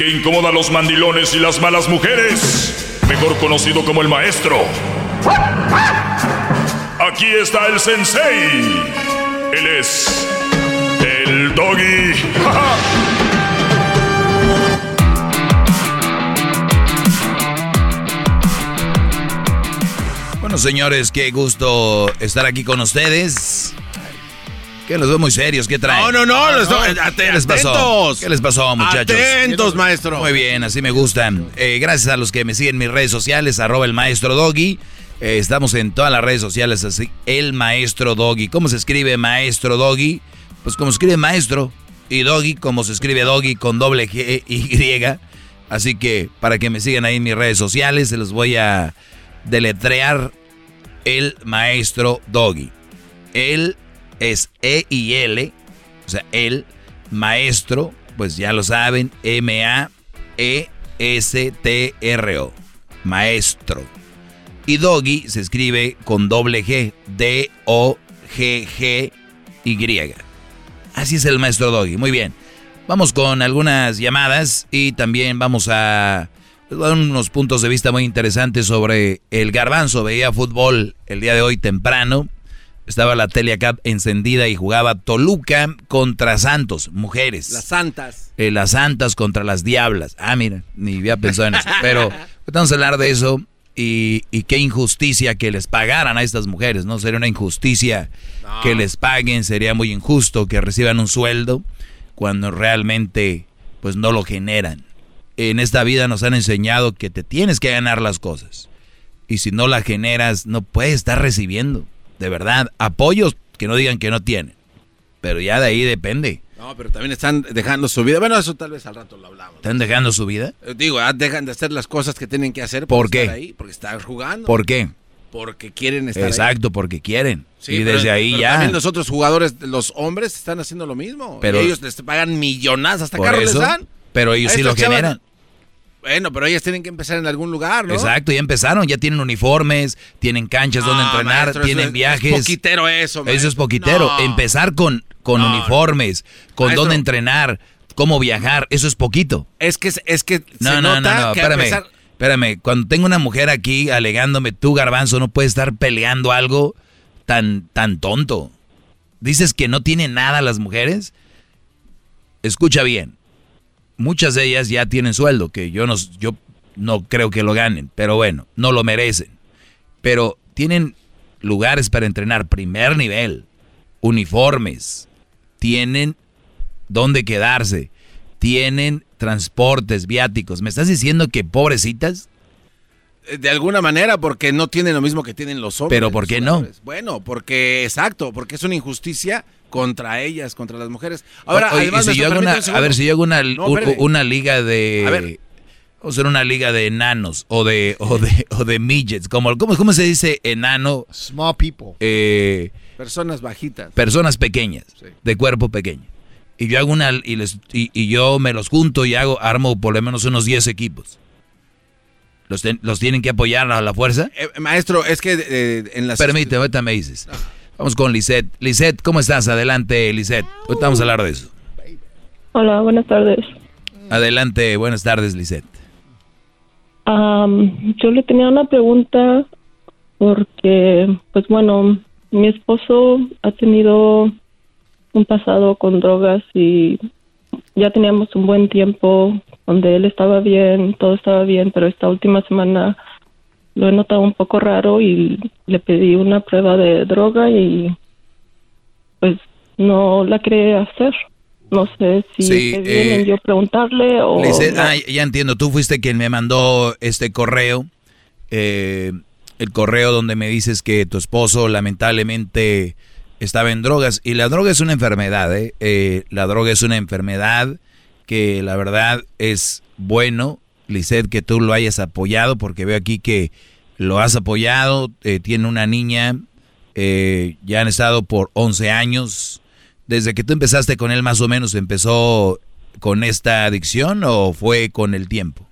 que incomoda a los mandilones y las malas mujeres, mejor conocido como el maestro. Aquí está el sensei. Él es el doggy. bueno, señores, qué gusto estar aquí con ustedes. Que los veo muy serios, ¿qué traen? No, no, no, los ¿Qué les pasó? ¿Qué les pasó, muchachos? Atentos, maestro. Muy bien, así me gustan. Eh, gracias a los que me siguen en mis redes sociales, arroba el maestro Doggy. Eh, estamos en todas las redes sociales así, el maestro Doggy. ¿Cómo se escribe maestro Doggy? Pues como se escribe maestro y Doggy, como se escribe Doggy con doble G Y. Así que para que me sigan ahí en mis redes sociales, se los voy a deletrear el maestro Doggy. El es E y L, o sea, el maestro, pues ya lo saben, M-A-E-S-T-R-O, maestro. Y doggy se escribe con doble G, D-O-G-G-Y. Así es el maestro doggy, muy bien. Vamos con algunas llamadas y también vamos a dar unos puntos de vista muy interesantes sobre el garbanzo. Veía fútbol el día de hoy temprano estaba la tele acá encendida y jugaba Toluca contra Santos, mujeres. Las santas. Eh, las santas contra las diablas. Ah, mira, ni había pensado en eso. Pero vamos a hablar de eso y, qué injusticia que les pagaran a estas mujeres, ¿no? Sería una injusticia que les paguen, sería muy injusto que reciban un sueldo cuando realmente pues no lo generan. En esta vida nos han enseñado que te tienes que ganar las cosas. Y si no la generas, no puedes estar recibiendo de verdad, apoyos que no digan que no tienen. Pero ya de ahí depende. No, pero también están dejando su vida. Bueno, eso tal vez al rato lo hablamos. ¿Están dejando su vida? Eh, digo, ah, dejan de hacer las cosas que tienen que hacer por, qué? ahí, porque están jugando. ¿Por qué? Porque quieren estar Exacto, porque quieren. y desde ahí ya. También los otros jugadores, los hombres, están haciendo lo mismo. Pero ellos les pagan millonadas, hasta carros les dan. Pero ellos sí lo generan. Bueno, pero ellas tienen que empezar en algún lugar, ¿no? Exacto, ya empezaron, ya tienen uniformes, tienen canchas donde entrenar, tienen viajes. Es poquitero eso, Eso es poquitero. Empezar con, con uniformes, con dónde entrenar, cómo viajar, eso es poquito. Es que es que no, se no, no, no, espérame. Espérame, cuando tengo una mujer aquí alegándome, tú garbanzo no puedes estar peleando algo tan, tan tonto. Dices que no tiene nada las mujeres. Escucha bien muchas de ellas ya tienen sueldo, que yo no, yo no creo que lo ganen, pero bueno, no lo merecen. Pero tienen lugares para entrenar, primer nivel, uniformes, tienen dónde quedarse, tienen transportes, viáticos. ¿Me estás diciendo que pobrecitas? Eh, de alguna manera, porque no tienen lo mismo que tienen los hombres. Pero ¿por qué no? Bueno, porque, exacto, porque es una injusticia contra ellas, contra las mujeres. Ahora, además, si yo a ver, si yo hago una, una liga de... A ver. Vamos a hacer una liga de enanos o de, o de, o de midgets. Como, ¿cómo, ¿Cómo se dice enano? Small people. Eh, personas bajitas. Personas pequeñas, de cuerpo pequeño. Y yo hago una y, les, y, yo me los junto y hago armo por lo menos unos 10 equipos. ¿Los, ¿Los, tienen que apoyar a la fuerza? Eh, maestro, es que eh, en las... Permíteme, ahorita me dices. Ah. Vamos con Lisette. Lisette, ¿cómo estás? Adelante, Lisette. Ahorita vamos a hablar de eso. Hola, buenas tardes. Adelante, buenas tardes, Lisette. yo le tenía una pregunta porque, pues bueno, mi esposo ha tenido un pasado con drogas y ya teníamos un buen tiempo donde él estaba bien, todo estaba bien, pero esta última semana lo he notado un poco raro y le pedí una prueba de droga y pues no la quería hacer. No sé si eh, yo preguntarle o... ah, ya entiendo, tú fuiste quien me mandó este correo, eh, el correo donde me dices que tu esposo lamentablemente estaba en drogas y la droga es una enfermedad, ¿eh? eh la droga es una enfermedad que la verdad es bueno Lisette, que tú lo hayas apoyado, porque veo aquí que lo has apoyado, eh, tiene una niña, eh, ya han estado por 11 años. Desde que tú empezaste con él, más o menos, ¿empezó con esta adicción o fue con el tiempo?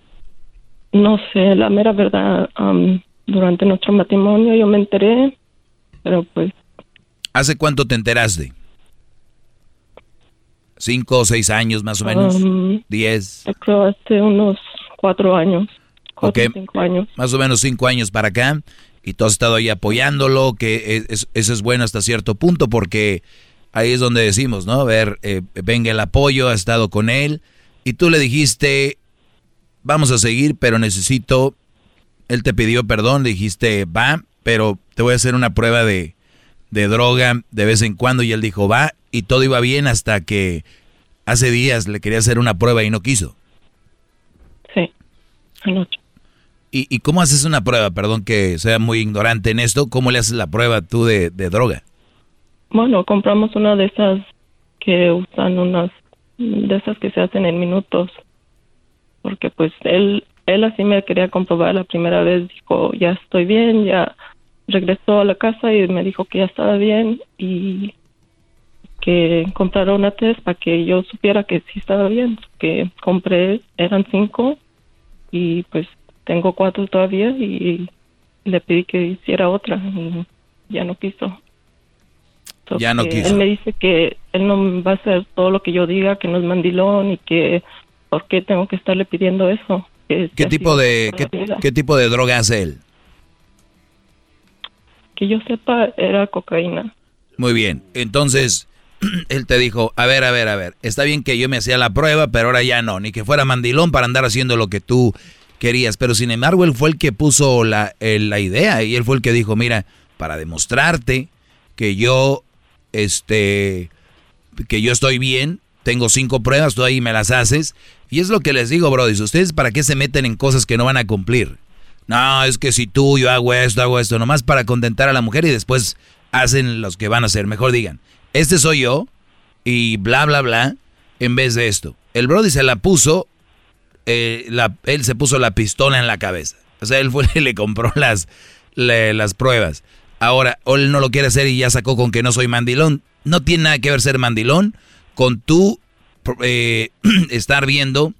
No sé, la mera verdad, durante nuestro matrimonio yo me enteré, pero pues... ¿Hace cuánto te enteraste? ¿Cinco o seis años más o menos? Um, ¿Diez? Creo hace unos cuatro años. Cuatro, cinco años. Más o menos cinco años para acá. Y tú has estado ahí apoyándolo, que eso es bueno hasta cierto punto porque ahí es donde decimos, ¿no? A ver, eh, venga el apoyo, ha estado con él. Y tú le dijiste, vamos a seguir, pero necesito, él te pidió perdón, le dijiste, va, pero te voy a hacer una prueba de, de droga de vez en cuando. Y él dijo, va, y todo iba bien hasta que hace días le quería hacer una prueba y no quiso. Anoche. ¿Y, ¿Y cómo haces una prueba? Perdón que sea muy ignorante en esto. ¿Cómo le haces la prueba tú de, de droga? Bueno, compramos una de esas que usan unas de esas que se hacen en minutos. Porque pues él él así me quería comprobar la primera vez, dijo, "Ya estoy bien", ya regresó a la casa y me dijo que ya estaba bien y que comprara una test para que yo supiera que sí estaba bien, que compré, eran cinco y pues tengo cuatro todavía y le pedí que hiciera otra y ya no quiso. ya no quiso. Él me dice que él no va a hacer todo lo que yo diga, que no es mandilón y que por qué tengo que estarle pidiendo eso. ¿Qué tipo de qué, tipo de droga hace él? Que yo sepa era cocaína. Muy bien. Entonces, él te dijo, a ver, a ver, a ver, está bien que yo me hacía la prueba, pero ahora ya no, ni que fuera mandilón para andar haciendo lo que tú querías. Pero sin embargo, él fue el que puso la, la idea y él fue el que dijo, mira, para demostrarte que yo, este, que yo estoy bien, tengo cinco pruebas, tú ahí me las haces. Y es lo que les digo, Brody, ustedes para qué se meten en cosas que no van a cumplir. No, es que si tú, yo hago esto, hago esto, nomás para contentar a la mujer y después hacen los que van a hacer. Mejor digan, este soy yo y bla, bla, bla, en vez de esto. El Brody se la puso, eh, la, él se puso la pistola en la cabeza. O sea, él fue y le compró las, las pruebas. Ahora, él no lo quiere hacer y ya sacó con que no soy mandilón. No tiene nada que ver ser mandilón con tú eh, estar viendo,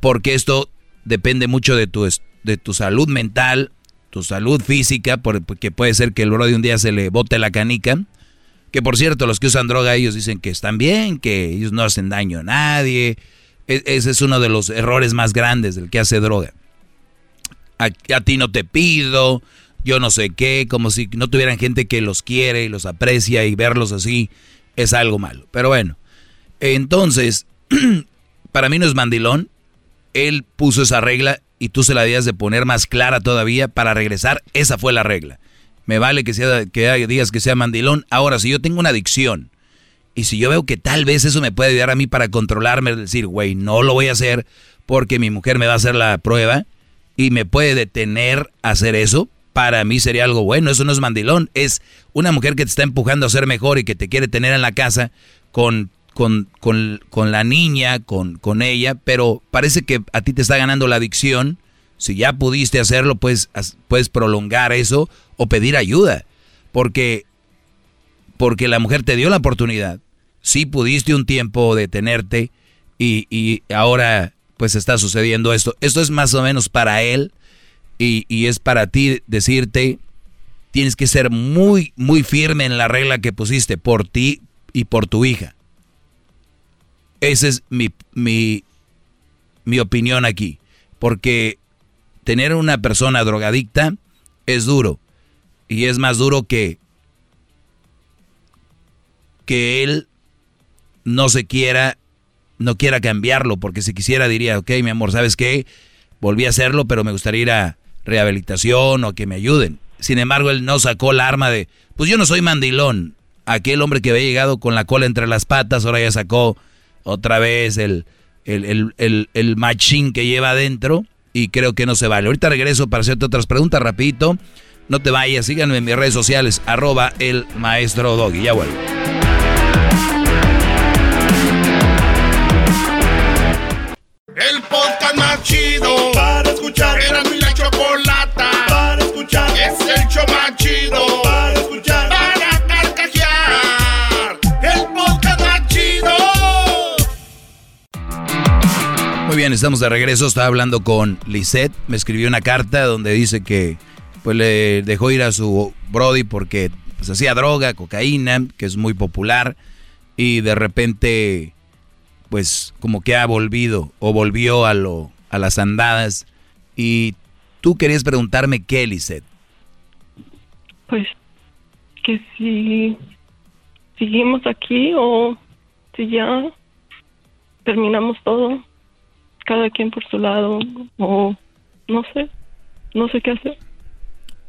porque esto depende mucho de tu, de tu salud mental, tu salud física, porque puede ser que el Brody un día se le bote la canica que por cierto, los que usan droga, ellos dicen que están bien, que ellos no hacen daño a nadie. E, ese es uno de los errores más grandes del que hace droga. A, ti no te pido, yo no sé qué, como si no tuvieran gente que los quiere y los aprecia y verlos así es algo malo. Pero bueno, entonces, para mí no es mandilón. Él puso esa regla y tú se la debías de poner más clara todavía para regresar. Esa fue la regla me vale que, sea, que digas que sea mandilón. Ahora, si yo tengo una adicción y si yo veo que tal vez eso me puede ayudar a mí para controlarme, decir, güey, no lo voy a hacer porque mi mujer me va a hacer la prueba y me puede detener a hacer eso, para mí sería algo bueno. Eso no es mandilón, es una mujer que te está empujando a ser mejor y que te quiere tener en la casa con, con, con, con la niña, con, con ella, pero parece que a ti te está ganando la adicción si ya pudiste hacerlo, pues puedes prolongar eso o pedir ayuda. Porque, porque la mujer te dio la oportunidad. Sí pudiste un tiempo detenerte y, y ahora pues está sucediendo esto. Esto es más o menos para él y, y es para ti decirte, tienes que ser muy, muy firme en la regla que pusiste por ti y por tu hija. Esa es mi, mi, mi opinión aquí. Porque tener una persona drogadicta es duro. Y es más duro que que él no se quiera, no quiera cambiarlo, porque si quisiera diría, ok, mi amor, ¿sabes qué? Volví a hacerlo, pero me gustaría ir a rehabilitación o que me ayuden. Sin embargo, él no sacó la arma de, pues yo no soy mandilón. Aquel hombre que había llegado con la cola entre las patas, ahora ya sacó otra vez el, el, el, el, el machín que lleva adentro y creo que no se vale. Ahorita regreso para hacerte otras preguntas rapidito. No te vayas, síganme en mis redes sociales, arroba el maestro Doggy. Ya vuelvo. El podcast más chido para escuchar. Era mi la chocolata para escuchar. Es el show más chido bien, estamos de regreso. Estaba hablando con Lisette. Me escribió una carta donde dice que pues le dejó ir a su Brody porque pues, hacía droga, cocaína, que es muy popular. Y de repente pues como que ha volvido o volvió a lo a las andadas y tú querías preguntarme qué, Lisette. Pues que si seguimos aquí o si ya terminamos todo, cada quien por su lado o no sé, no sé qué hacer.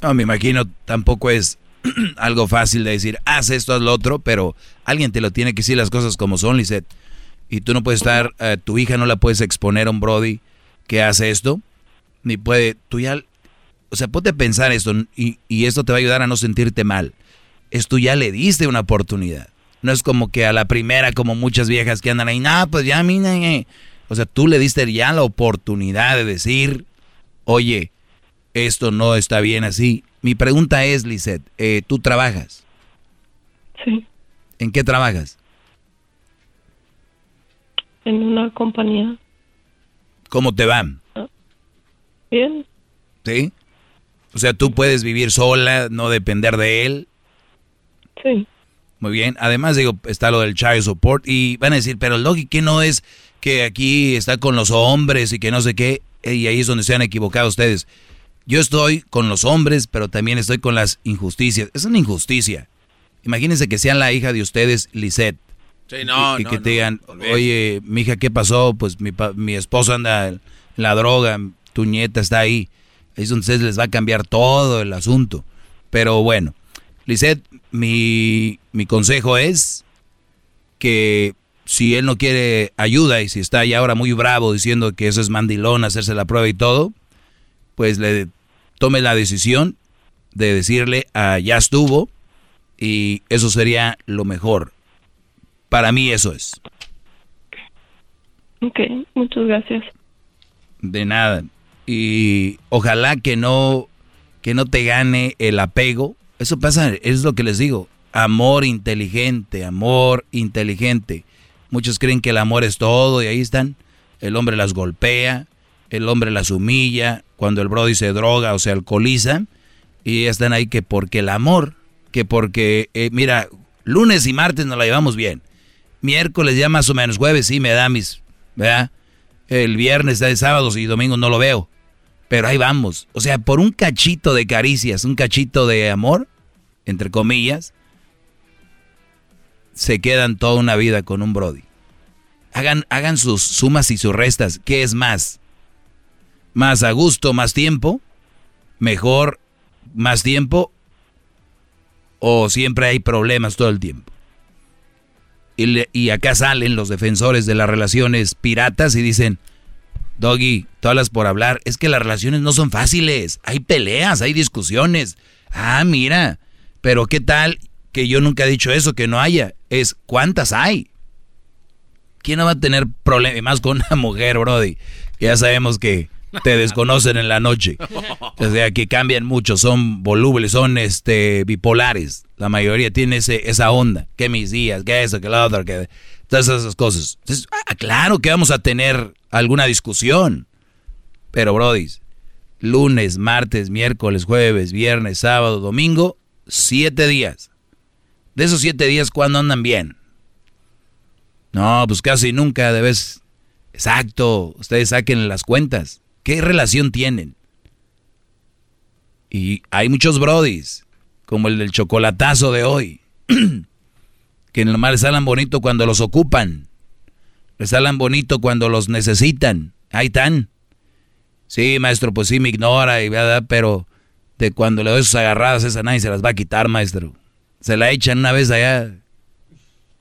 No, me imagino tampoco es algo fácil de decir, haz esto, haz lo otro, pero alguien te lo tiene que decir las cosas como son, Lisette. Y tú no puedes estar, eh, tu hija no la puedes exponer a un Brody que hace esto, ni puede, tú ya, o sea, ponte a pensar esto y, y esto te va a ayudar a no sentirte mal. Esto ya le diste una oportunidad. No es como que a la primera, como muchas viejas que andan ahí, no, pues ya, mira, o sea, tú le diste ya la oportunidad de decir, oye, esto no está bien así. Mi pregunta es, Lisette, eh, ¿tú trabajas? Sí. ¿En qué trabajas? En una compañía. ¿Cómo te va? Bien. ¿Sí? O sea, tú puedes vivir sola, no depender de él. Sí. Muy bien. Además, digo, está lo del child support y van a decir, pero Logi, ¿qué no es que aquí está con los hombres y que no sé qué? Y ahí es donde se han equivocado ustedes. Yo estoy con los hombres, pero también estoy con las injusticias. Es una injusticia. Imagínense que sean la hija de ustedes, Lisette. Sí, no, y, que te digan, oye, mi hija, ¿qué pasó? Pues mi, mi esposo anda en la droga, tu nieta está ahí. Ahí es donde ustedes les va a cambiar todo el asunto. Pero bueno, Lisette, mi, mi consejo es que si él no quiere ayuda y si está ya ahora muy bravo diciendo que eso es mandilón, hacerse la prueba y todo, pues le tome la decisión de decirle, ah, ya estuvo, y eso sería lo mejor. Para mí eso es. Ok, muchas gracias. De nada. Y ojalá que no, que no te gane el apego. Eso pasa, es lo que les digo. Amor inteligente, amor inteligente. Muchos creen que el amor es todo y ahí están. El hombre las golpea, el hombre las humilla, cuando el brody se droga o se alcoholiza, y están ahí que porque el amor, que porque, eh, mira, lunes y martes nos la llevamos bien. Miércoles ya más o menos, jueves sí me da mis, ¿verdad? El viernes, de sábados y domingos no lo veo. Pero ahí vamos. O sea, por un cachito de caricias, un cachito de amor, entre comillas, se quedan toda una vida con un Brody. Hagan, hagan sus sumas y sus restas. ¿Qué es más? Más a gusto, más tiempo, mejor, más tiempo, o siempre hay problemas todo el tiempo. Y, acá salen los defensores de las relaciones piratas y dicen, Doggy, tú hablas por hablar, es que las relaciones no son fáciles, hay peleas, hay discusiones. Ah, mira, pero ¿qué tal que yo nunca he dicho eso, que no haya? Es cuántas hay. ¿Quién no va a tener problemas más con una mujer, Brody? Ya sabemos que te desconocen en la noche. O sea, que cambian mucho, son volubles, son este bipolares. La mayoría tiene ese, esa onda. Que mis días, que eso, que lo otro, que todas esas cosas. Entonces, ah, claro que vamos a tener alguna discusión. Pero, Brody, lunes, martes, miércoles, jueves, viernes, sábado, domingo, siete días. De esos siete días, ¿cuándo andan bien? No, pues casi nunca, de vez. Exacto, ustedes saquen las cuentas. ¿Qué relación tienen? Y hay muchos brodis, como el del chocolatazo de hoy, que normal les salen bonito cuando los ocupan. Les salen bonito cuando los necesitan. Ahí están. Sí, maestro, pues sí me ignora y verdad, pero de cuando le doy sus agarradas, esa nadie se las va a quitar, maestro. Se la echan una vez allá.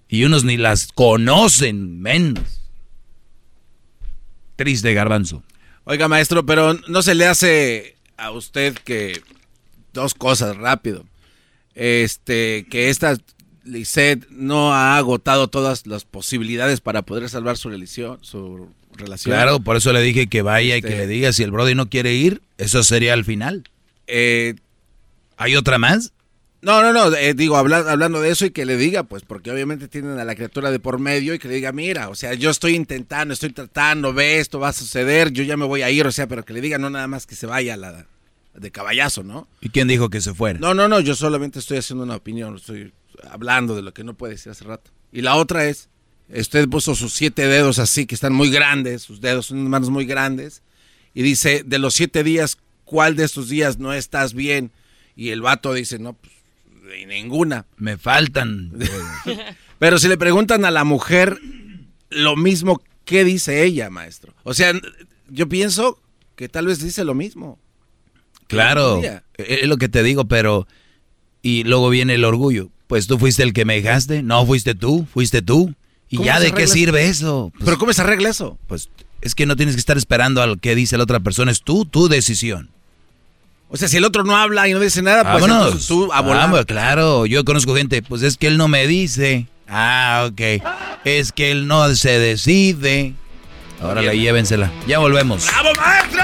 Y unos ni las conocen, menos. Triste garbanzo. Oiga, maestro, pero no se le hace a usted que dos cosas rápido. Este, que esta Lisette no ha agotado todas las posibilidades para poder salvar su relación, su relación. Claro, por eso le dije que vaya y que este le diga si el Brody no quiere ir, eso sería al final. Eh, ¿Hay otra más? No, no, no, eh, digo, hablando de eso y que le diga, pues, porque obviamente tienen a la criatura de por medio y que le diga, mira, o sea, yo estoy intentando, estoy tratando, ve, esto va a suceder, yo ya me voy a ir, o sea, pero que le diga no nada más que se vaya la de caballazo, ¿no? ¿Y quién dijo que se fuera? No, no, no, yo solamente estoy haciendo una opinión, estoy hablando de lo que no puede decir hace rato. Y la otra es Usted puso sus siete dedos así, que están muy grandes, sus dedos son manos muy grandes. Y dice, de los siete días, ¿cuál de estos días no estás bien? Y el vato dice, no, pues, de ninguna. Me faltan. Pero si le preguntan a la mujer lo mismo, ¿qué dice ella, maestro? O sea, yo pienso que tal vez dice lo mismo. Claro, es lo que te digo, pero... Y luego viene el orgullo. Pues tú fuiste el que me dejaste, no fuiste tú, fuiste tú. ¿Y ya de qué sirve eso? Pues ¿Pero cómo se arregla eso? Pues es que no tienes que estar esperando al que dice la otra persona, es tú, tu decisión. O sea, si el otro no habla y no dice nada, pues entonces tú a volar. claro, yo conozco gente, pues es que él no me dice. Ah, ok. Es que él no se decide. Ahora la llévensela. Ya volvemos. ¡Bravo, maestro!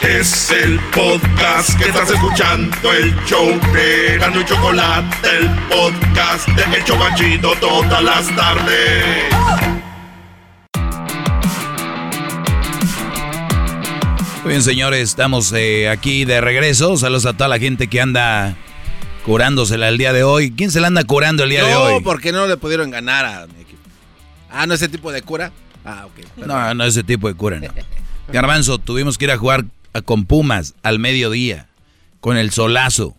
Es el podcast que estás escuchando, el show de Gano y Chocolate, el podcast de El Chocachito todas las tardes. Bien, señores, estamos eh, aquí de regreso. Saludos a toda la gente que anda curándosela el día de hoy. ¿Quién se la anda curando el día de hoy? No, porque no le pudieron ganar a mi equipo. Ah, ¿no ese tipo de cura? Ah, ok. No, no ese tipo de cura, no. Garbanzo, tuvimos que ir a jugar con Pumas al mediodía, con el solazo.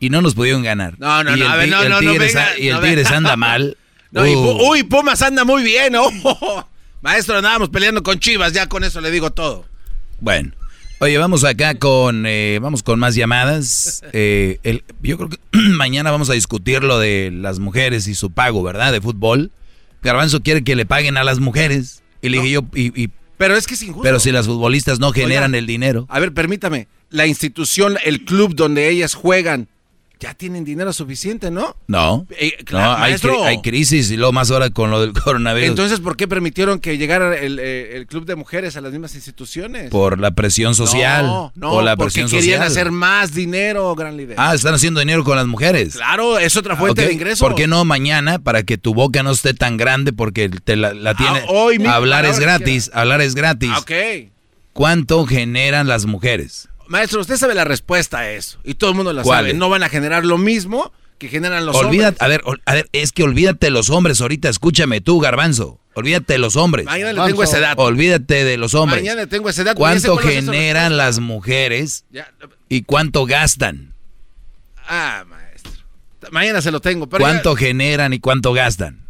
Y no nos pudieron ganar. No, no, no, a ver, no, no, no, Y el Tigres anda mal. No, uh. uy, Pumas anda muy bien. Oh, maestro, andábamos peleando con Chivas, ya con eso le digo todo. Bueno. Oye, vamos acá con, eh, vamos con más llamadas. Eh, el, yo creo que mañana vamos a discutir lo de las mujeres y su pago, ¿verdad? De fútbol. Garbanzo quiere que le paguen a las mujeres. Y le dije yo, y, pero es que es injusto. Pero si las futbolistas no generan el dinero. A ver, permítame. La institución, el club donde ellas juegan, ya tienen dinero suficiente, ¿no? No. Eh, hay, crisis y luego más ahora con lo del coronavirus. Entonces, ¿por qué permitieron que llegara el, eh, club de mujeres a las mismas instituciones? Por la presión social. No, no, la porque querían hacer más dinero, gran líder. Ah, están haciendo dinero con las mujeres. Claro, es otra fuente de ingreso. ¿Por qué no mañana para que tu boca no esté tan grande porque te la, ah, tiene hoy hablar es gratis, hablar es gratis. ok. ¿Cuánto generan las mujeres? Maestro, usted sabe la respuesta a eso. Y todo el mundo la sabe. No van a generar lo mismo que generan los hombres. A ver, a ver, es que olvídate de los hombres ahorita. Escúchame tú, Garbanzo. Olvídate de los hombres. Mañana le tengo ese dato. Olvídate de los hombres. Mañana le tengo ese dato. ¿Cuánto generan las mujeres y cuánto gastan? Ah, maestro. Mañana se lo tengo. ¿Cuánto generan y cuánto gastan?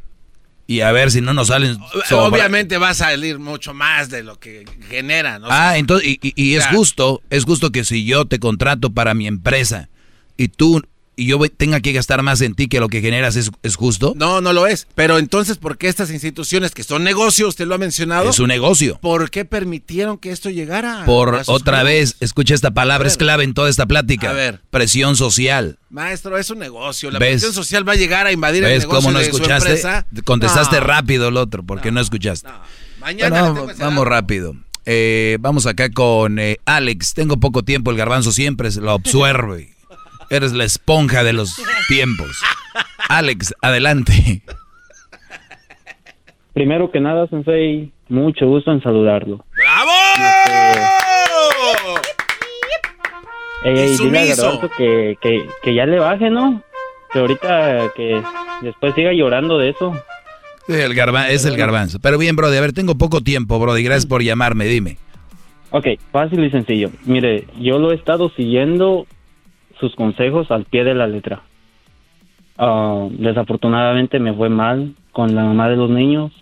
Y a ver si no nos salen. Obviamente va a salir mucho más de lo que generan. ah, entonces, y, es justo, es justo que si yo te contrato para mi empresa y tú y yo tenga que gastar más en ti que lo que generas es, justo? No, no lo es. Pero entonces, ¿por qué estas instituciones que son negocios, usted lo ha mencionado? Es un negocio. ¿Por qué permitieron que esto llegara? Por otra vez, escucha esta palabra, es clave en toda esta plática. A ver. Presión social. Maestro, es un negocio. La presión social va a llegar a invadir el negocio cómo no escuchaste? Contestaste rápido el otro, porque no, escuchaste. Mañana vamos rápido. Eh, vamos acá con eh, Alex. Tengo poco tiempo, el garbanzo siempre se lo absorbe. Eres la esponja de los tiempos. Alex, adelante. Primero que nada, Sensei, mucho gusto en saludarlo. ¡Bravo! Este, dile a que, que, que ya le baje, ¿no? Que ahorita que después siga llorando de eso. Sí, el garba es el garbanzo. Pero bien, Brody, a ver, tengo poco tiempo, Brody. Gracias por llamarme, dime. Ok, fácil y sencillo. Mire, yo lo he estado siguiendo sus consejos al pie de la letra. Ah, desafortunadamente me fue mal con la mamá de los niños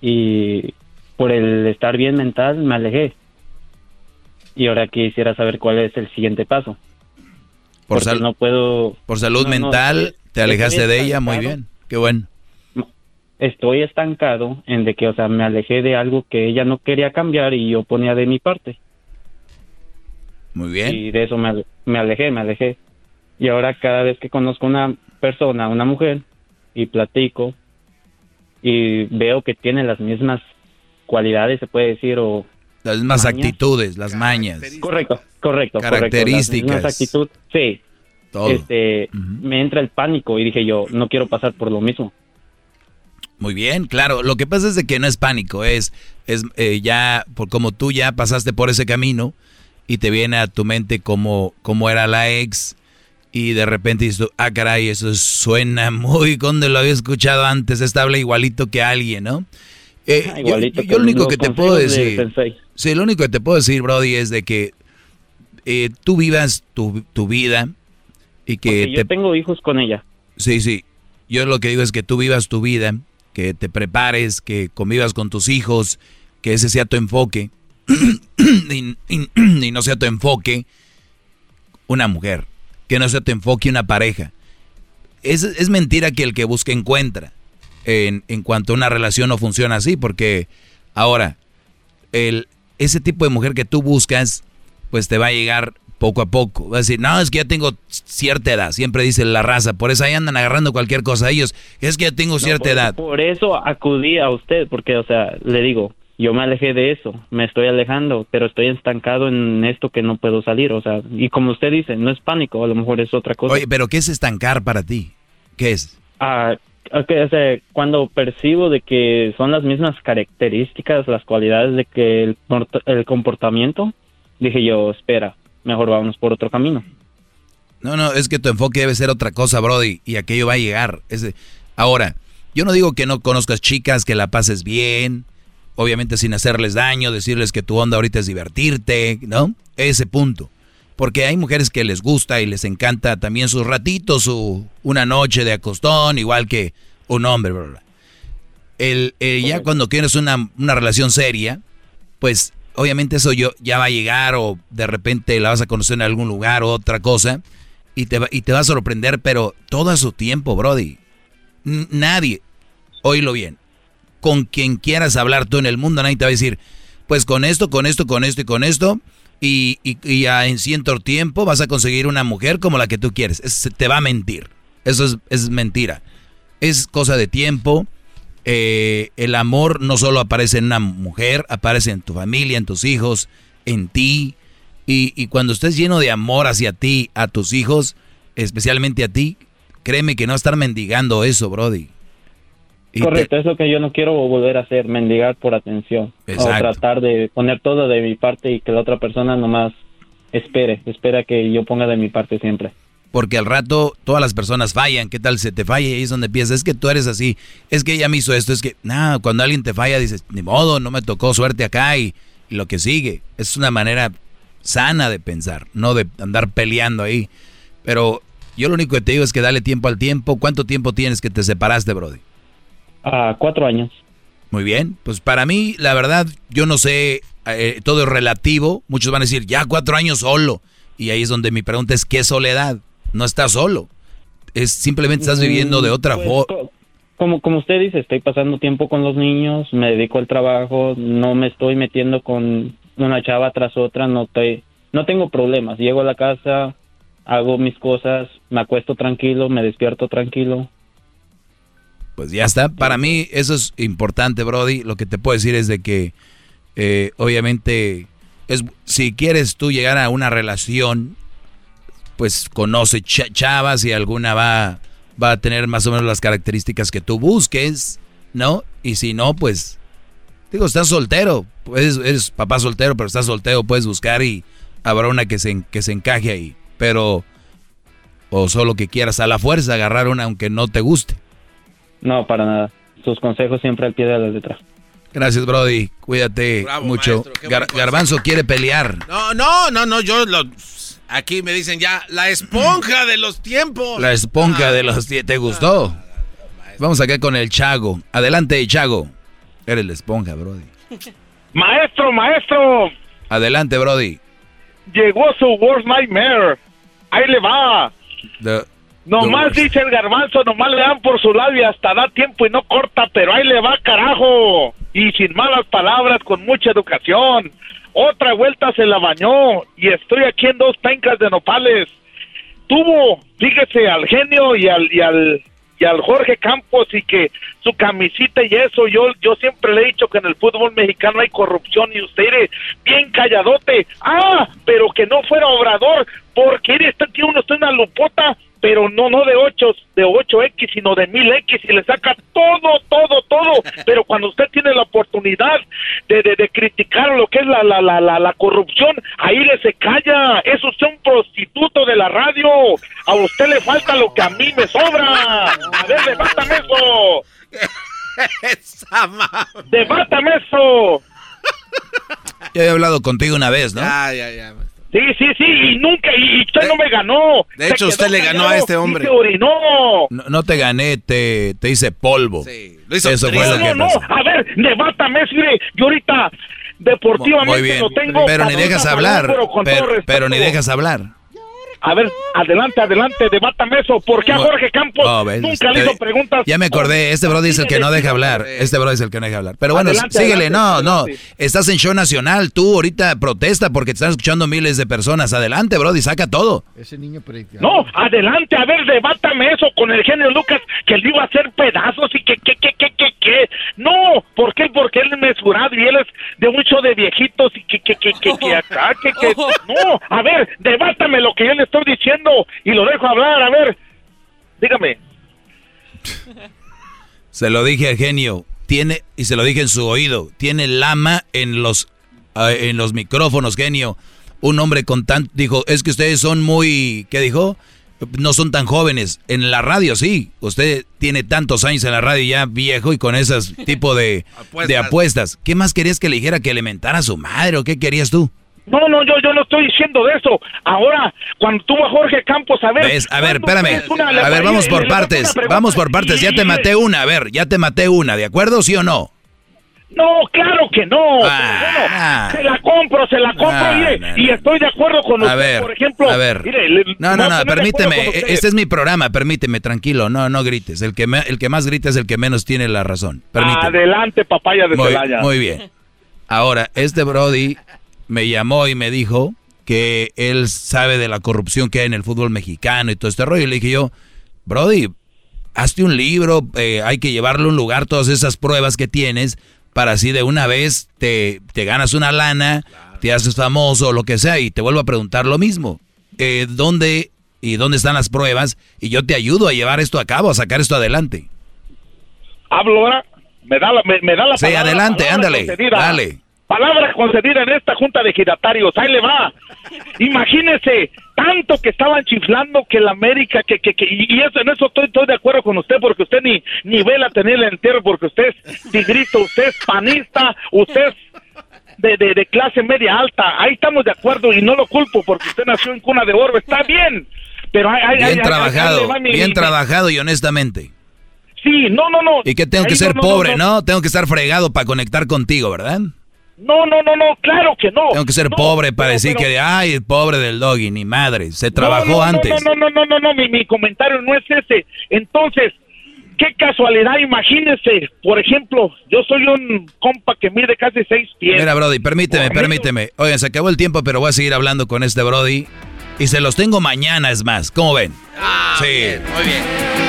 y por el estar bien mental me alejé. Y ahora quisiera saber cuál es el siguiente paso. Por, no puedo, por salud mental, te alejaste de ella, muy bien, qué bueno. Estoy estancado en de que, o sea, me alejé de algo que ella no quería cambiar y yo ponía de mi parte. Muy bien. Y de eso me, me alejé, me alejé. Y ahora cada vez que conozco una persona, una mujer, y platico, y veo que tiene las mismas cualidades, se puede decir, o... Las mismas actitudes, las mañas. Correcto, correcto. Características. actitud, sí. Todo. Este, Me entra el pánico y dije yo, no quiero pasar por lo mismo. Muy bien, claro. Lo que pasa es de que no es pánico, es, es eh, ya, por como tú ya pasaste por ese camino, y te viene a tu mente cómo, cómo era la ex, y de repente dices, ah, caray, eso suena muy cuando lo había escuchado antes, esta habla igualito que alguien, ¿no? Eh, ah, igualito yo, lo único que te puedo decir, sí, lo único que te puedo decir, Brody, es de que eh, tú vivas tu, tu, vida y que... yo tengo hijos con ella. Sí, sí, yo lo que digo es que tú vivas tu vida, que te prepares, que convivas con tus hijos, que ese sea tu enfoque y no sea tu enfoque una mujer que no se te enfoque una pareja. Es, es mentira que el que busca encuentra en, en, cuanto a una relación no funciona así, porque ahora, el, ese tipo de mujer que tú buscas, pues te va a llegar poco a poco. Va a decir, no, es que ya tengo cierta edad, siempre dice la raza, por eso ahí andan agarrando cualquier cosa a ellos, es que ya tengo cierta edad. Por eso acudí a usted, porque, o sea, le digo, yo me alejé de eso, me estoy alejando, pero estoy estancado en esto que no puedo salir, o sea, y como usted dice, no es pánico, a lo mejor es otra cosa. Oye, pero ¿qué es estancar para ti? ¿Qué es? Ah, okay, o sea, cuando percibo de que son las mismas características, las cualidades de que el, el comportamiento, dije yo, espera, mejor vámonos por otro camino. No, no, es que tu enfoque debe ser otra cosa, Brody, y aquello va a llegar. Es ahora, yo no digo que no conozcas chicas, que la pases bien, obviamente sin hacerles daño, decirles que tu onda ahorita es divertirte, ¿no? Ese punto. Porque hay mujeres que les gusta y les encanta también sus ratitos, su, una noche de acostón, igual que un hombre, ¿verdad? El, eh, ya cuando quieres una, una, relación seria, pues obviamente eso yo, ya va a llegar o de repente la vas a conocer en algún lugar o otra cosa y te, va, y te va a sorprender, pero todo a su tiempo, Brody. nadie, oílo bien, con quien quieras hablar tú en el mundo, nadie te va a decir, pues con esto, con esto, con esto y con esto, y, y, en cierto tiempo vas a conseguir una mujer como la que tú quieres. te va a mentir. Eso es, es mentira. Es cosa de tiempo. Eh, el amor no solo aparece en una mujer, aparece en tu familia, en tus hijos, en ti. Y, y cuando estés lleno de amor hacia ti, a tus hijos, especialmente a ti, créeme que no estar mendigando eso, Brody. Correcto, es lo que yo no quiero volver a hacer, mendigar por atención. O tratar de poner todo de mi parte y que la otra persona nomás espere, espera que yo ponga de mi parte siempre. Porque al rato todas las personas fallan, ¿qué tal se te falla? Y ahí es donde piensas, es que tú eres así, es que ella me hizo esto, es que, nada, cuando alguien te falla dices, ni modo, no me tocó suerte acá y, y lo que sigue. Es una manera sana de pensar, no de andar peleando ahí. Pero yo lo único que te digo es que dale tiempo al tiempo. ¿Cuánto tiempo tienes que te separaste, Brody? A cuatro años. Muy bien, pues para mí, la verdad, yo no sé, eh, todo es relativo. Muchos van a decir, ya cuatro años solo. Y ahí es donde mi pregunta es, ¿qué soledad? No estás solo. Es simplemente estás viviendo de otra pues, forma. Como, como usted dice, estoy pasando tiempo con los niños, me dedico al trabajo, no me estoy metiendo con una chava tras otra, no estoy, no tengo problemas. Llego a la casa, hago mis cosas, me acuesto tranquilo, me despierto tranquilo. Pues ya está. Para mí eso es importante, Brody. Lo que te puedo decir es de que eh, obviamente es, si quieres tú llegar a una relación, pues conoce chavas y alguna va, va a tener más o menos las características que tú busques, ¿no? Y si no, pues digo, estás soltero, pues eres papá soltero, pero estás soltero, puedes buscar y habrá una que se, que se encaje ahí. Pero, o solo que quieras a la fuerza agarrar una aunque no te guste. No, para nada. Sus consejos siempre al pie de la letra. Gracias, Brody. Cuídate mucho. Garbanzo quiere pelear. No, no, no, no. Yo lo. Aquí me dicen ya, la esponja de los tiempos. La esponja de los tiempos. ¿Te gustó? Vamos acá con el Chago. Adelante, Chago. Eres la esponja, Brody. Maestro, maestro. Adelante, Brody. Llegó su Worst Nightmare. Ahí le va. Nomás dice el garbanzo, nomás le dan por su lado y hasta da tiempo y no corta, pero ahí le va carajo. Y sin malas palabras, con mucha educación. Otra vuelta se la bañó y estoy aquí en dos pencas de nopales. Tuvo, fíjese, al genio y al, y al, y al Jorge Campos y que su camisita y eso, yo, yo siempre le he dicho que en el fútbol mexicano hay corrupción y usted eres bien calladote. Ah, pero que no fuera obrador, porque está aquí uno está en una lupota pero no, no de 8, de 8X, sino de 1000X y le saca todo, todo, todo. Pero cuando usted tiene la oportunidad de, de, criticar lo que es la, la, la, la, corrupción, ahí le se calla. Es usted un prostituto de la radio. A usted le falta lo que a mí me sobra. A ver, debátame eso. Debátame eso. Yo he hablado contigo una vez, ¿no? Ya, ya, ya. Sí, sí, sí, y nunca, y usted no me ganó. De hecho, usted le ganó a este hombre. No, no, te gané, te, te hice polvo. Sí, lo hizo Eso fue lo que no, a ver, debátame, mire, yo ahorita deportivamente lo tengo. Pero ni dejas hablar, pero ni dejas hablar. A ver, adelante, adelante, debátame eso. ¿Por qué a Jorge Campos nunca le hizo preguntas? Ya me acordé, este bro dice el que no deja hablar. Este bro es el que no deja hablar. Pero bueno, síguele, no, no. Estás en show nacional, tú ahorita protesta porque te están escuchando miles de personas. Adelante, bro, y saca todo. Ese niño No, adelante, a ver, debátame eso con el genio Lucas, que le iba a hacer pedazos y que, Mesurado y él es de show de viejitos y que, que, que, que, que acá, que, que. No, a ver, debátame lo que yo le estoy diciendo y lo dejo hablar, a ver, dígame. Se lo dije al genio, tiene, y se lo dije en su oído, tiene lama en los, ah, en los micrófonos, genio. Un hombre con tan, dijo, es que ustedes son muy, ¿qué dijo? No son tan jóvenes. En la radio sí, usted tiene tantos años en la radio ya viejo y con ese tipo de apuestas. de apuestas. ¿Qué más querías que le dijera que alimentara a su madre o qué querías tú? No, no, yo, yo no estoy diciendo de eso. Ahora, cuando tuvo a Jorge Campos, a ver. A ver, espérame. a ver, vamos por partes. Vamos por partes. Ya te maté una. A ver, ya te maté una. ¿De acuerdo, sí o no? No, claro que no. Ah, se la compro, se la compro y estoy de acuerdo con usted, ver, por ejemplo. A ver. no, no, no, permíteme. Este es mi programa, permíteme, tranquilo. No, no grites. El que, el que más grita es el que menos tiene la razón. Permíteme. Adelante, papaya de muy, Muy bien. Ahora, este Brody me llamó y me dijo que él sabe de la corrupción que hay en el fútbol mexicano y todo este rollo. Y le dije yo, Brody, hazte un libro, eh, hay que llevarle a un lugar todas esas pruebas que tienes para así de una vez te, te ganas una lana, te haces famoso o lo que sea y te vuelvo a preguntar lo mismo. Eh, ¿Dónde y dónde están las pruebas? Y yo te ayudo a llevar esto a cabo, a sacar esto adelante. Hablo ahora, me da la, me, da la Sí, adelante, ándale, dale. Palabra concedida en esta junta de giratarios, ahí le va. Imagínese, tanto que estaban chiflando que la América, que, que, que y eso, en eso estoy, estoy, de acuerdo con usted, porque usted ni, ni vela tener el entero, porque usted es tigrito, usted es panista, usted es de, de, de, clase media alta, ahí estamos de acuerdo y no lo culpo porque usted nació en cuna de oro, está bien, pero hay, bien trabajado, bien trabajado y honestamente. Sí, no, no, no. Y que tengo que ser pobre, no, Tengo que estar fregado para conectar contigo, ¿verdad? No, no, no, no, claro que no. Tengo que ser pobre para decir que, ay, el pobre del doggy, ni madre, se trabajó antes. No, no, no, no, no, mi, mi comentario no es ese. Entonces, qué casualidad, imagínese, por ejemplo, yo soy un compa que mide casi seis pies. Mira, Brody, permíteme, permíteme. Oigan, se acabó el tiempo, pero voy a seguir hablando con este Brody. Y se los tengo mañana, es más. ¿Cómo ven? Ah, sí. muy bien.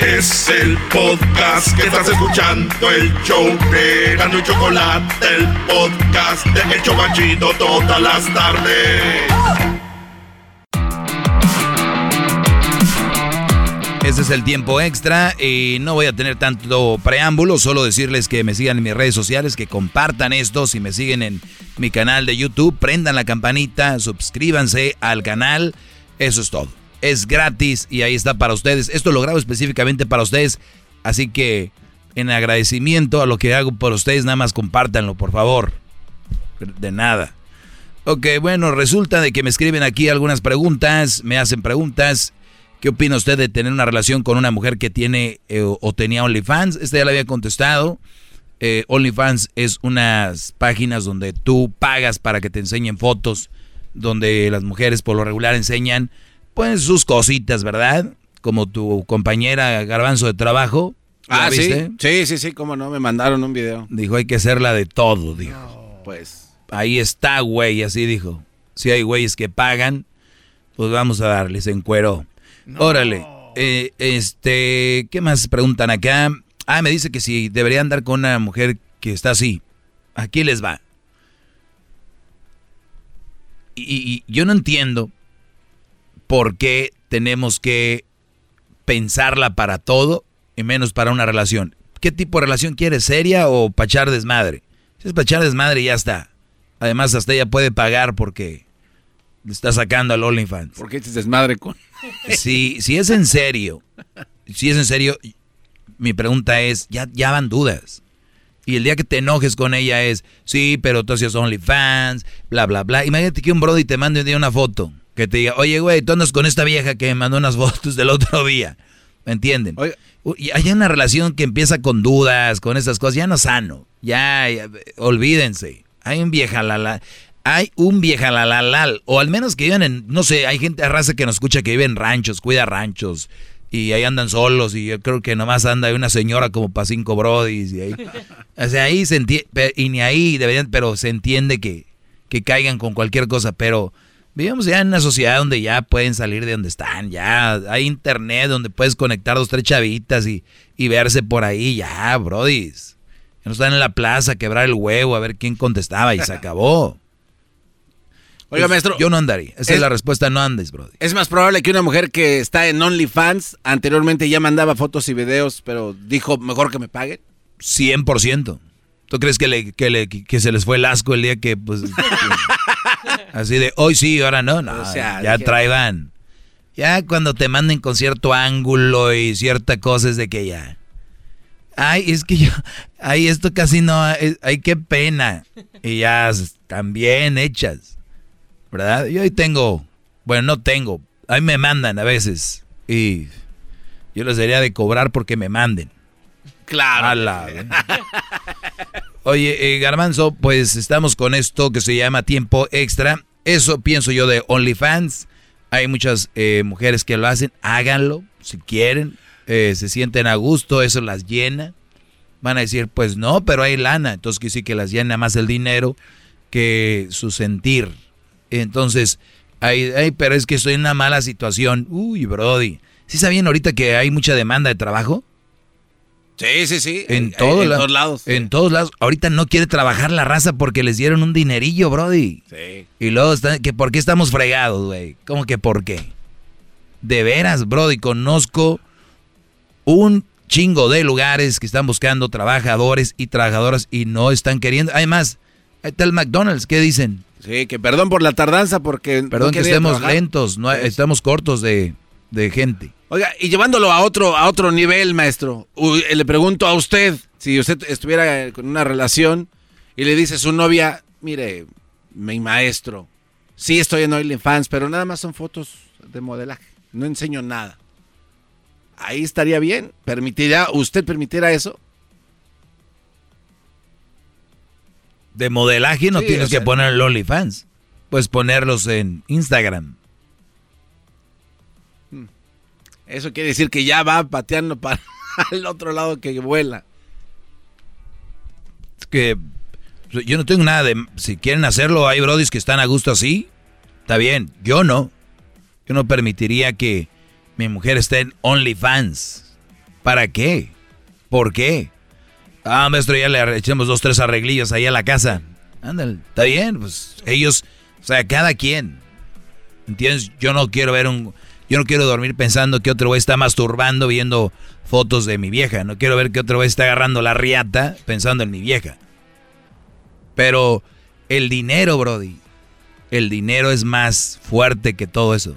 Es el podcast que estás escuchando, el show de y Chocolate, el podcast de El Chocachito todas las tardes. Ese es el tiempo extra y no voy a tener tanto preámbulo, solo decirles que me sigan en mis redes sociales, que compartan esto, si me siguen en mi canal de YouTube, prendan la campanita, suscríbanse al canal, eso es todo es gratis y ahí está para ustedes. Esto lo grabo específicamente para ustedes, así que en agradecimiento a lo que hago por ustedes, nada más compártanlo, por favor. De nada. Ok, bueno, resulta de que me escriben aquí algunas preguntas, me hacen preguntas. ¿Qué opina usted de tener una relación con una mujer que tiene eh, o tenía OnlyFans? Este ya lo había contestado. Eh, OnlyFans es unas páginas donde tú pagas para que te enseñen fotos, donde las mujeres por lo regular enseñan pues sus cositas, ¿verdad? Como tu compañera Garbanzo de trabajo. Ah, sí. Sí, sí, sí, cómo no, me mandaron un video. Dijo, hay que hacerla de todo, dijo. pues. Ahí está, güey, así dijo. Si hay güeyes que pagan, pues vamos a darles en cuero. Órale. Eh, este, ¿qué más preguntan acá? Ah, me dice que si debería andar con una mujer que está así. Aquí les va. y yo no entiendo ¿por qué tenemos que pensarla para todo y menos para una relación? ¿Qué tipo de relación quieres? ¿Seria o pachar desmadre? Si es pachar desmadre, ya está. Además, hasta ella puede pagar porque le está sacando al OnlyFans. ¿Por qué te desmadre con.? Si, si es en serio, si es en serio, mi pregunta es: ya, ya van dudas. Y el día que te enojes con ella es, sí, pero tú hacías OnlyFans, bla, bla, bla. Imagínate que un brody te mande un día una foto, que te diga, oye, güey, tú andas con esta vieja que me mandó unas fotos del otro día. ¿Me entienden? Y hay una relación que empieza con dudas, con esas cosas, ya no sano. Ya, olvídense. Hay un vieja la hay un vieja la o al menos que viven en, no sé, hay gente de raza que nos escucha que vive en ranchos, cuida ranchos, y ahí andan solos, y yo creo que nomás anda una señora como para cinco brodis, y ahí, o sea, ahí se entiende, y ni ahí deberían, pero se entiende que, que caigan con cualquier cosa, pero vivimos ya en una sociedad donde ya pueden salir de donde están, ya hay internet donde puedes conectar dos, tres chavitas y, y verse por ahí, ya, brodis. No están en la plaza, quebrar el huevo, a ver quién contestaba y se acabó. Oiga, maestro. Yo no andaría. Esa es, la respuesta, no andes, bro. Es más probable que una mujer que está en OnlyFans anteriormente ya mandaba fotos y videos, pero dijo mejor que me paguen. 100%. ¿Tú crees que, le, que, le, que se les fue el asco el día que, pues, así de hoy sí, ahora no? No, o sea, ya traigan. Ya cuando te manden con cierto ángulo y cierta cosa es de que ya. Ay, es que yo, ay, esto casi no, ay, qué pena. Y ya están bien hechas. ¿verdad? Yo ahí tengo, bueno, no tengo, ahí me mandan a veces y yo les debería de cobrar porque me manden. Claro. Oye, eh, Garmanzo, pues estamos con esto que se llama tiempo extra. Eso pienso yo de OnlyFans. Hay muchas eh, mujeres que lo hacen. Háganlo si quieren. Eh, se sienten a gusto, eso las llena. Van a decir, pues no, pero hay lana. Entonces que sí que las llena más el dinero que su sentir. Entonces, ay, ay, pero es que estoy en una mala situación. Uy, Brody. ¿Sí sabían ahorita que hay mucha demanda de trabajo? Sí, sí, sí. En, todos lados. En todos lados. Ahorita no quiere trabajar la raza porque les dieron un dinerillo, Brody. Sí. Y luego, está, que ¿por qué estamos fregados, güey? ¿Cómo que por qué? De veras, Brody, conozco un chingo de lugares que están buscando trabajadores y trabajadoras y no están queriendo. Además, ahí está el McDonald's, ¿qué dicen? Sí, que perdón por la tardanza porque... Perdón que estemos lentos, no, estamos cortos de, gente. Oiga, y llevándolo a otro, a otro nivel, maestro, le pregunto a usted, si usted estuviera con una relación y le dice a su novia, mire, mi maestro, sí estoy en OnlyFans, pero nada más son fotos de modelaje, no enseño nada. Ahí estaría bien, ¿permitirá, usted permitirá eso? de modelaje no tienes que poner el OnlyFans. Puedes ponerlos en Instagram. Eso quiere decir que ya va pateando para el otro lado que vuela. Es que yo no tengo nada de... Si quieren hacerlo, hay brodis que están a gusto así. Está bien, yo no. Yo no permitiría que mi mujer esté en OnlyFans. ¿Para qué? ¿Por qué? Ah, maestro, ya le echamos dos, tres arreglillos ahí a la casa. Ándale, está bien, pues ellos, o sea, cada quien. ¿Entiendes? Yo no quiero ver un. Yo no quiero dormir pensando que otro güey está masturbando viendo fotos de mi vieja. No quiero ver que otro güey está agarrando la riata pensando en mi vieja. Pero el dinero, Brody. El dinero es más fuerte que todo eso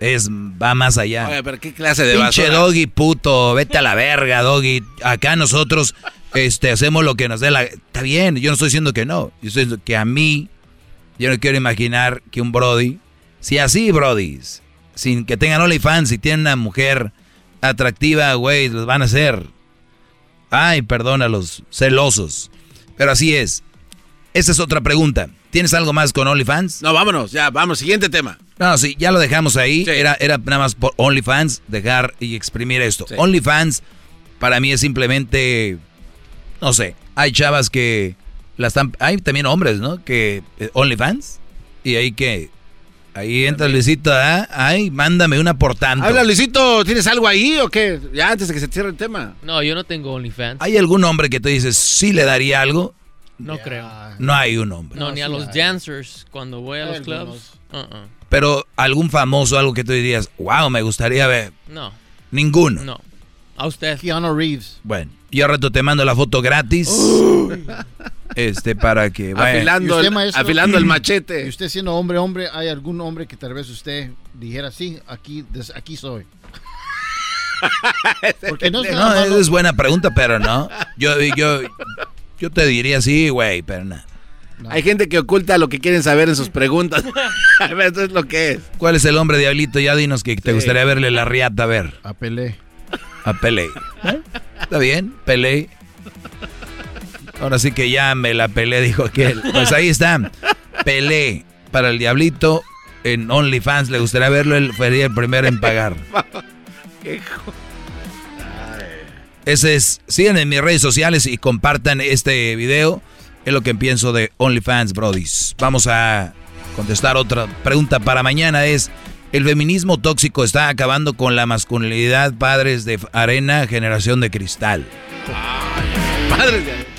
es va más allá. Oye, pero qué clase de Pinche doggy puto, vete a la verga, doggy. Acá nosotros este hacemos lo que nos dé la Está bien, yo no estoy diciendo que no. Yo estoy diciendo que a mí yo no quiero imaginar que un brody, si así brodis, sin que tengan OnlyFans, si tienen una mujer atractiva, güey, los van a hacer. Ay, perdona los celosos. Pero así es. Esa es otra pregunta. ¿Tienes algo más con OnlyFans? No, vámonos, ya, vamos, siguiente tema. No, sí, ya lo dejamos ahí. Era, era nada más por OnlyFans, dejar y exprimir esto. OnlyFans para mí es simplemente, no sé, hay chavas que las están, hay también hombres, ¿no? Que eh, OnlyFans y ahí que Ahí entra Luisito, ¿ah? Ay, mándame una por tanto. Habla, Luisito, ¿tienes algo ahí o qué? Ya antes de que se cierre el tema. No, yo no tengo OnlyFans. ¿Hay algún hombre que te dices, sí le daría algo? No creo. No hay un hombre. No, ni a los dancers cuando voy a los clubs. Uh-uh. Pero algún famoso, algo que tú dirías, wow, me gustaría ver. No. Ninguno. No. A usted. Keanu Reeves. Bueno, yo al rato te mando la foto gratis. Este, para que vaya. Afilando, el, afilando el machete. Y usted siendo hombre, hombre, ¿hay algún hombre que tal vez usted dijera, sí, aquí, aquí soy? Porque no, es, buena pregunta, pero no. Yo, yo, yo te diría sí, güey, pero no. Hay gente que oculta lo que quieren saber en sus preguntas. Eso es lo que es. ¿Cuál es el hombre diablito? Ya dinos que te gustaría verle la riata a ver. A Pelé. A Pelé. ¿Está bien? Pelé. Ahora sí que ya me la pelé, dijo aquel. Pues ahí está. Pelé para el diablito en OnlyFans. Le gustaría verlo, él sería el primero en pagar. Ese es. Sigan en mis redes sociales y compartan este video. Es lo que pienso de OnlyFans, Brodis. Vamos a contestar otra pregunta para mañana. Es, ¿el feminismo tóxico está acabando con la masculinidad? Padres de arena, generación de cristal. padres de arena.